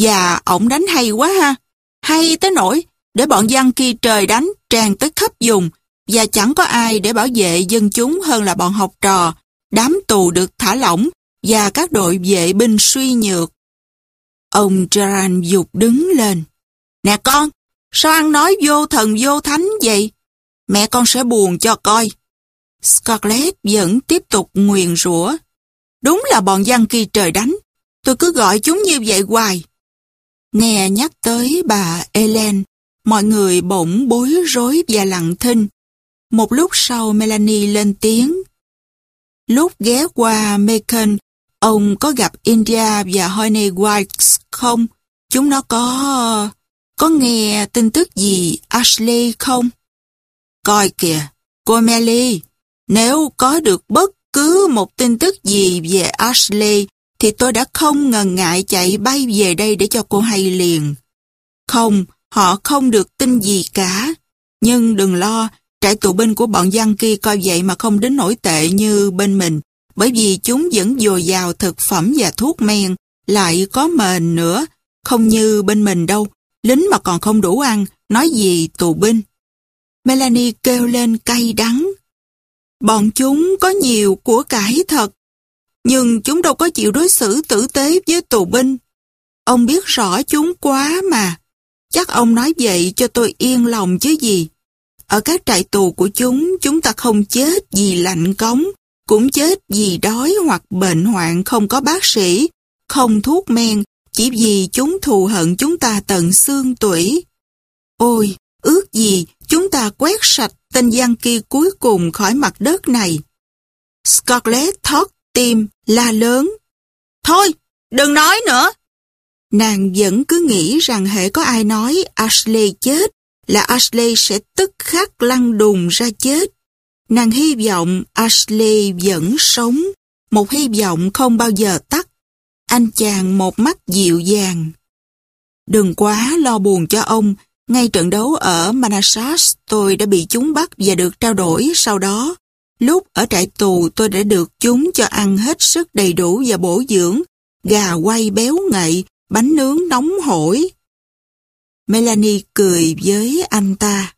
Và ổng đánh hay quá ha. Hay tới nỗi để bọn Yankee trời đánh tràn tới khắp vùng và chẳng có ai để bảo vệ dân chúng hơn là bọn học trò, đám tù được thả lỏng và các đội vệ binh suy nhược. Ông Gerard dục đứng lên. Nè con, sao ăn nói vô thần vô thánh vậy? Mẹ con sẽ buồn cho coi. Scarlett vẫn tiếp tục nguyền rủa. Đúng là bọn giăng kỳ trời đánh. Tôi cứ gọi chúng như vậy hoài. Nghe nhắc tới bà Ellen, mọi người bỗng bối rối và lặng thinh. Một lúc sau Melanie lên tiếng. Lúc ghé qua Macon, ông có gặp India và Honey White không? Chúng nó có... có nghe tin tức gì Ashley không? Coi kìa, cô Melly, nếu có được bất cứ một tin tức gì về Ashley thì tôi đã không ngần ngại chạy bay về đây để cho cô hay liền. Không, họ không được tin gì cả. Nhưng đừng lo, trại tù binh của bọn dân kia coi vậy mà không đến nổi tệ như bên mình, bởi vì chúng vẫn dồi dào thực phẩm và thuốc men, lại có mền nữa, không như bên mình đâu, lính mà còn không đủ ăn, nói gì tù binh. Melanie kêu lên cay đắng. Bọn chúng có nhiều của cải thật, nhưng chúng đâu có chịu đối xử tử tế với tù binh. Ông biết rõ chúng quá mà. Chắc ông nói vậy cho tôi yên lòng chứ gì. Ở các trại tù của chúng, chúng ta không chết vì lạnh cống, cũng chết vì đói hoặc bệnh hoạn không có bác sĩ, không thuốc men, chỉ vì chúng thù hận chúng ta tận xương tủy. Ôi, ước gì chúng ta quét sạch tên gian kia cuối cùng khỏi mặt đất này. Scarlett thót tim, la lớn. Thôi, đừng nói nữa. Nàng vẫn cứ nghĩ rằng hệ có ai nói Ashley chết là Ashley sẽ tức khắc lăn đùng ra chết. Nàng hy vọng Ashley vẫn sống, một hy vọng không bao giờ tắt. Anh chàng một mắt dịu dàng. Đừng quá lo buồn cho ông, ngay trận đấu ở Manassas tôi đã bị chúng bắt và được trao đổi sau đó. Lúc ở trại tù tôi đã được chúng cho ăn hết sức đầy đủ và bổ dưỡng, gà quay béo ngậy, bánh nướng nóng hổi. Melanie cười với anh ta.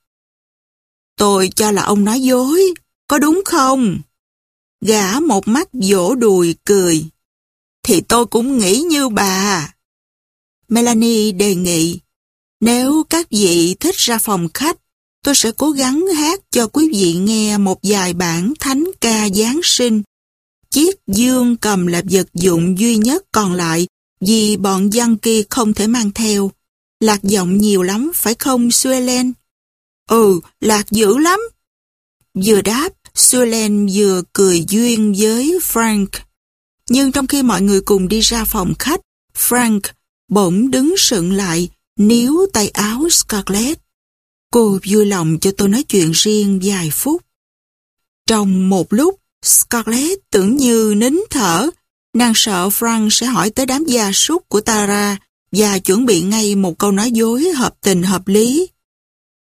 Tôi cho là ông nói dối, có đúng không? Gã một mắt vỗ đùi cười. Thì tôi cũng nghĩ như bà. Melanie đề nghị, nếu các vị thích ra phòng khách, tôi sẽ cố gắng hát cho quý vị nghe một vài bản thánh ca Giáng sinh. Chiếc dương cầm là vật dụng duy nhất còn lại vì bọn dân kia không thể mang theo. Lạc giọng nhiều lắm, phải không Suelen? Ừ, lạc dữ lắm. Vừa đáp, Suelen vừa cười duyên với Frank. Nhưng trong khi mọi người cùng đi ra phòng khách, Frank bỗng đứng sững lại, níu tay áo Scarlett. Cô vui lòng cho tôi nói chuyện riêng vài phút. Trong một lúc, Scarlett tưởng như nín thở. Nàng sợ Frank sẽ hỏi tới đám gia súc của Tara và chuẩn bị ngay một câu nói dối hợp tình hợp lý.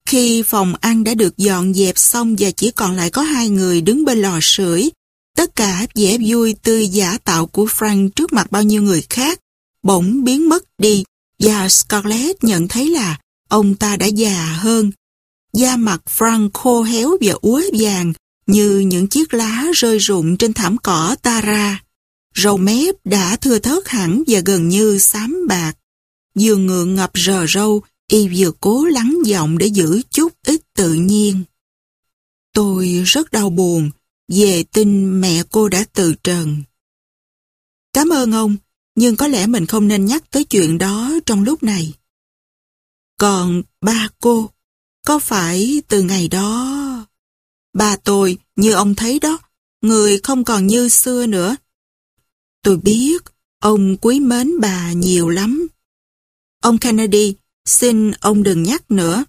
Khi phòng ăn đã được dọn dẹp xong và chỉ còn lại có hai người đứng bên lò sưởi, tất cả vẻ vui tươi giả tạo của Frank trước mặt bao nhiêu người khác bỗng biến mất đi và Scarlett nhận thấy là ông ta đã già hơn. Da mặt Frank khô héo và úa vàng như những chiếc lá rơi rụng trên thảm cỏ Tara. Râu mép đã thưa thớt hẳn và gần như xám bạc. Vừa ngượng ngập rờ râu, y vừa cố lắng giọng để giữ chút ít tự nhiên. Tôi rất đau buồn về tin mẹ cô đã từ trần. Cảm ơn ông, nhưng có lẽ mình không nên nhắc tới chuyện đó trong lúc này. Còn ba cô, có phải từ ngày đó... Ba tôi, như ông thấy đó, người không còn như xưa nữa. Tôi biết, ông quý mến bà nhiều lắm. Ông Kennedy, xin ông đừng nhắc nữa.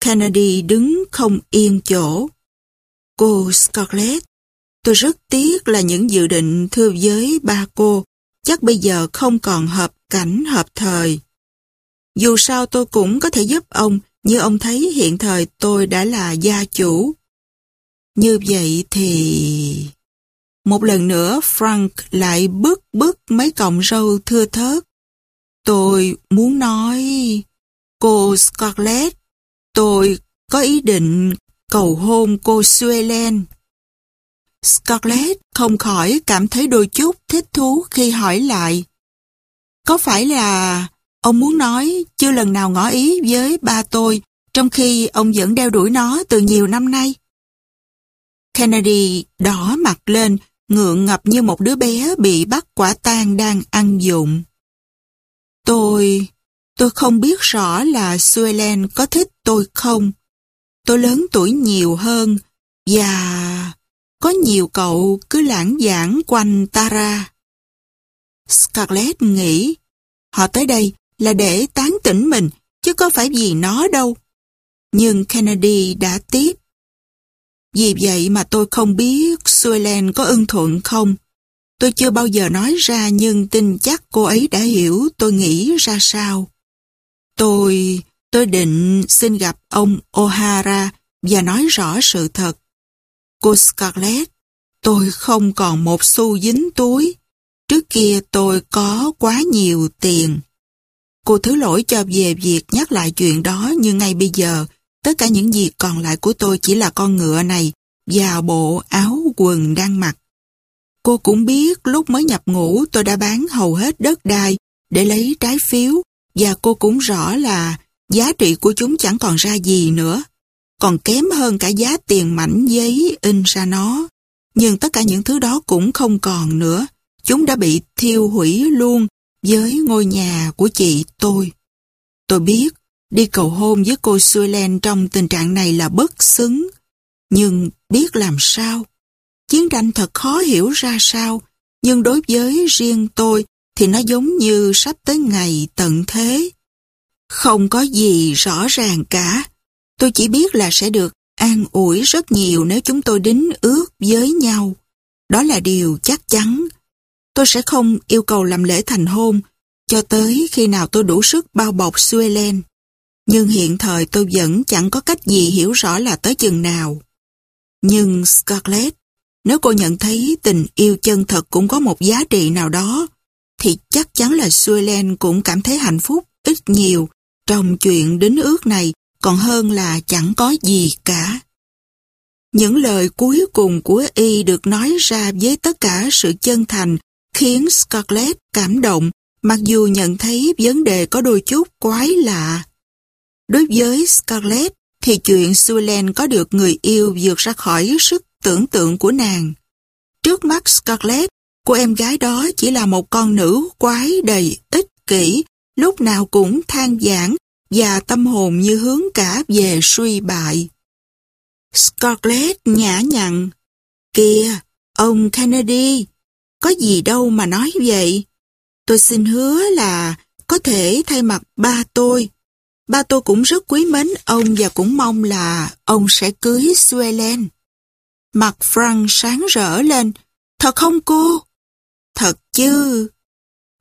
Kennedy đứng không yên chỗ. Cô Scarlett, tôi rất tiếc là những dự định thưa với ba cô chắc bây giờ không còn hợp cảnh hợp thời. Dù sao tôi cũng có thể giúp ông, như ông thấy hiện thời tôi đã là gia chủ. Như vậy thì... Một lần nữa Frank lại bước bước mấy cọng râu thưa thớt. Tôi muốn nói... Cô Scarlett, tôi có ý định cầu hôn cô Suelen. Scarlett không khỏi cảm thấy đôi chút thích thú khi hỏi lại. Có phải là ông muốn nói chưa lần nào ngỏ ý với ba tôi trong khi ông vẫn đeo đuổi nó từ nhiều năm nay? Kennedy đỏ mặt lên, ngượng ngập như một đứa bé bị bắt quả tang đang ăn dụng. Tôi... tôi không biết rõ là Suelen có thích tôi không. Tôi lớn tuổi nhiều hơn và có nhiều cậu cứ lãng giảng quanh Tara. Scarlett nghĩ, họ tới đây là để tán tỉnh mình, chứ có phải vì nó đâu. Nhưng Kennedy đã tiếp. Vì vậy mà tôi không biết Suelen có ưng thuận không. Tôi chưa bao giờ nói ra nhưng tin chắc cô ấy đã hiểu tôi nghĩ ra sao. Tôi, tôi định xin gặp ông O'Hara và nói rõ sự thật. Cô Scarlett, tôi không còn một xu dính túi. Trước kia tôi có quá nhiều tiền. Cô thứ lỗi cho về việc nhắc lại chuyện đó nhưng ngay bây giờ, tất cả những gì còn lại của tôi chỉ là con ngựa này và bộ áo quần đang mặc. Cô cũng biết lúc mới nhập ngũ tôi đã bán hầu hết đất đai để lấy trái phiếu Và cô cũng rõ là giá trị của chúng chẳng còn ra gì nữa. Còn kém hơn cả giá tiền mảnh giấy in ra nó. Nhưng tất cả những thứ đó cũng không còn nữa. Chúng đã bị thiêu hủy luôn với ngôi nhà của chị tôi. Tôi biết đi cầu hôn với cô Suelen trong tình trạng này là bất xứng. Nhưng biết làm sao? Chiến tranh thật khó hiểu ra sao, nhưng đối với riêng tôi thì nó giống như sắp tới ngày tận thế. Không có gì rõ ràng cả. Tôi chỉ biết là sẽ được an ủi rất nhiều nếu chúng tôi đính ước với nhau. Đó là điều chắc chắn. Tôi sẽ không yêu cầu làm lễ thành hôn cho tới khi nào tôi đủ sức bao bọc Suelen. Nhưng hiện thời tôi vẫn chẳng có cách gì hiểu rõ là tới chừng nào. Nhưng Scarlett, nếu cô nhận thấy tình yêu chân thật cũng có một giá trị nào đó, thì chắc chắn là Suelen cũng cảm thấy hạnh phúc ít nhiều trong chuyện đính ước này còn hơn là chẳng có gì cả. Những lời cuối cùng của y được nói ra với tất cả sự chân thành khiến Scarlett cảm động mặc dù nhận thấy vấn đề có đôi chút quái lạ. Đối với Scarlett thì chuyện Suelen có được người yêu vượt ra khỏi sức tưởng tượng của nàng. Trước mắt Scarlett, cô em gái đó chỉ là một con nữ quái đầy ích kỷ, lúc nào cũng than giảng và tâm hồn như hướng cả về suy bại. Scarlett nhã nhặn, kìa, ông Kennedy, có gì đâu mà nói vậy. Tôi xin hứa là có thể thay mặt ba tôi. Ba tôi cũng rất quý mến ông và cũng mong là ông sẽ cưới Suelen. Mặt Frank sáng rỡ lên. Thật không cô? Thật chứ.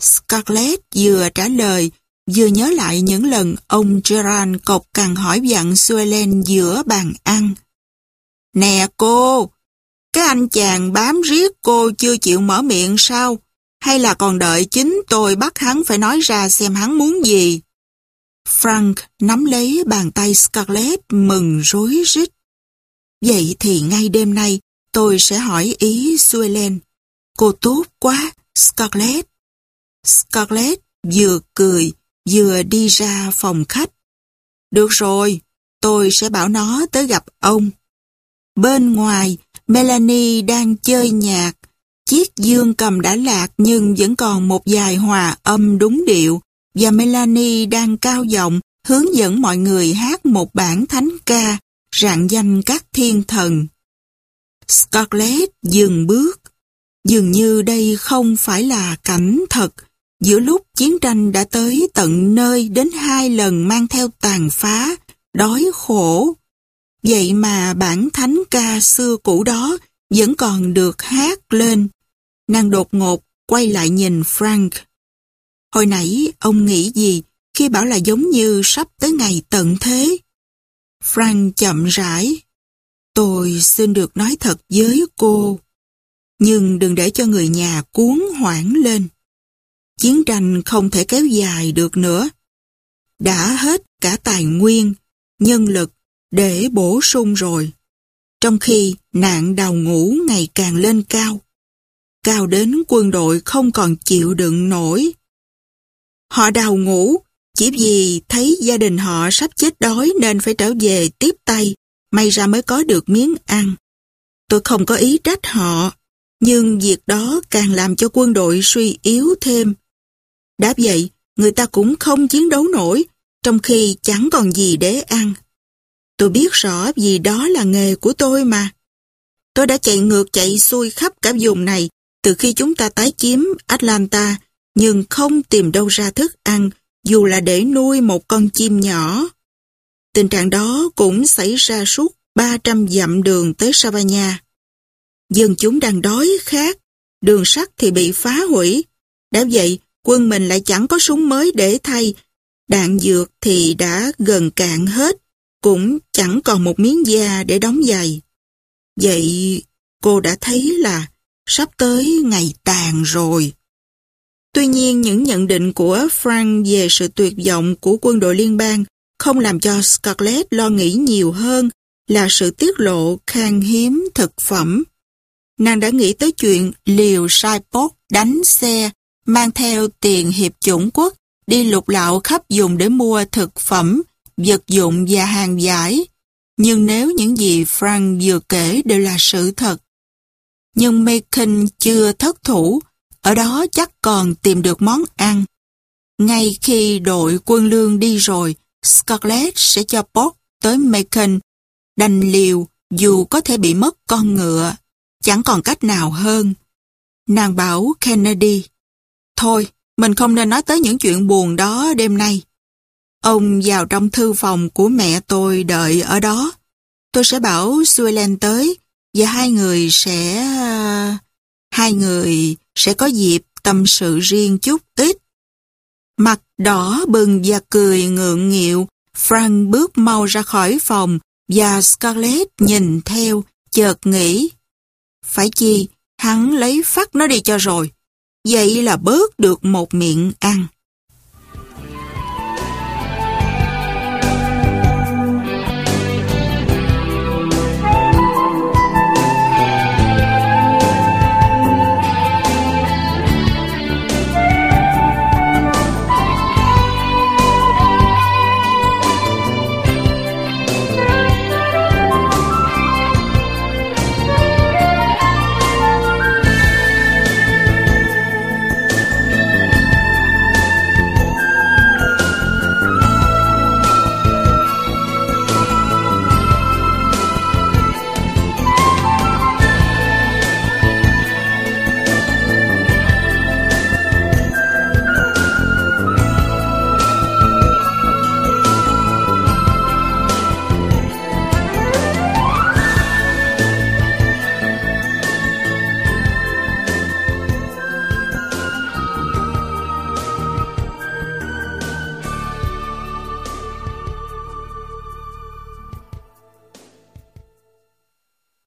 Scarlett vừa trả lời, vừa nhớ lại những lần ông Gerard cộc cằn hỏi dặn Suelen giữa bàn ăn. Nè cô, cái anh chàng bám riết cô chưa chịu mở miệng sao? Hay là còn đợi chính tôi bắt hắn phải nói ra xem hắn muốn gì? Frank nắm lấy bàn tay Scarlett mừng rối rít. Vậy thì ngay đêm nay tôi sẽ hỏi ý Suelen. Cô tốt quá, Scarlett. Scarlett vừa cười, vừa đi ra phòng khách. Được rồi, tôi sẽ bảo nó tới gặp ông. Bên ngoài, Melanie đang chơi nhạc. Chiếc dương cầm đã lạc nhưng vẫn còn một vài hòa âm đúng điệu và Melanie đang cao giọng hướng dẫn mọi người hát một bản thánh ca rạng danh các thiên thần. Scarlett dừng bước. Dường như đây không phải là cảnh thật, giữa lúc chiến tranh đã tới tận nơi đến hai lần mang theo tàn phá, đói khổ. Vậy mà bản thánh ca xưa cũ đó vẫn còn được hát lên. Nàng đột ngột quay lại nhìn Frank. Hồi nãy ông nghĩ gì khi bảo là giống như sắp tới ngày tận thế? Frank chậm rãi. Tôi xin được nói thật với cô. Nhưng đừng để cho người nhà cuốn hoảng lên. Chiến tranh không thể kéo dài được nữa. Đã hết cả tài nguyên, nhân lực để bổ sung rồi. Trong khi nạn đào ngũ ngày càng lên cao. Cao đến quân đội không còn chịu đựng nổi. Họ đào ngũ chỉ vì thấy gia đình họ sắp chết đói nên phải trở về tiếp tay, may ra mới có được miếng ăn. Tôi không có ý trách họ, nhưng việc đó càng làm cho quân đội suy yếu thêm. Đã vậy, người ta cũng không chiến đấu nổi, trong khi chẳng còn gì để ăn. Tôi biết rõ vì đó là nghề của tôi mà. Tôi đã chạy ngược chạy xuôi khắp cả vùng này từ khi chúng ta tái chiếm Atlanta, nhưng không tìm đâu ra thức ăn, dù là để nuôi một con chim nhỏ. Tình trạng đó cũng xảy ra suốt 300 dặm đường tới Savannah. Dân chúng đang đói khát, đường sắt thì bị phá hủy. Đã vậy, quân mình lại chẳng có súng mới để thay, đạn dược thì đã gần cạn hết, cũng chẳng còn một miếng da để đóng giày. Vậy cô đã thấy là sắp tới ngày tàn rồi. Tuy nhiên, những nhận định của Frank về sự tuyệt vọng của quân đội liên bang không làm cho Scarlett lo nghĩ nhiều hơn là sự tiết lộ khan hiếm thực phẩm. Nàng đã nghĩ tới chuyện liều sai đánh xe mang theo tiền hiệp chủng quốc đi lục lạo khắp dùng để mua thực phẩm, vật dụng và hàng giải. Nhưng nếu những gì Frank vừa kể đều là sự thật, nhưng Macon chưa thất thủ, ở đó chắc còn tìm được món ăn. Ngay khi đội quân lương đi rồi, Scarlett sẽ cho Bob tới Macon, đành liều dù có thể bị mất con ngựa, chẳng còn cách nào hơn. Nàng bảo Kennedy, Thôi, mình không nên nói tới những chuyện buồn đó đêm nay. Ông vào trong thư phòng của mẹ tôi đợi ở đó. Tôi sẽ bảo Suelen tới và hai người sẽ... Hai người sẽ có dịp tâm sự riêng chút ít. Mặt đỏ bừng và cười ngượng nghịu, Frank bước mau ra khỏi phòng và Scarlett nhìn theo, chợt nghĩ. Phải chi, hắn lấy phát nó đi cho rồi. Vậy là bớt được một miệng ăn.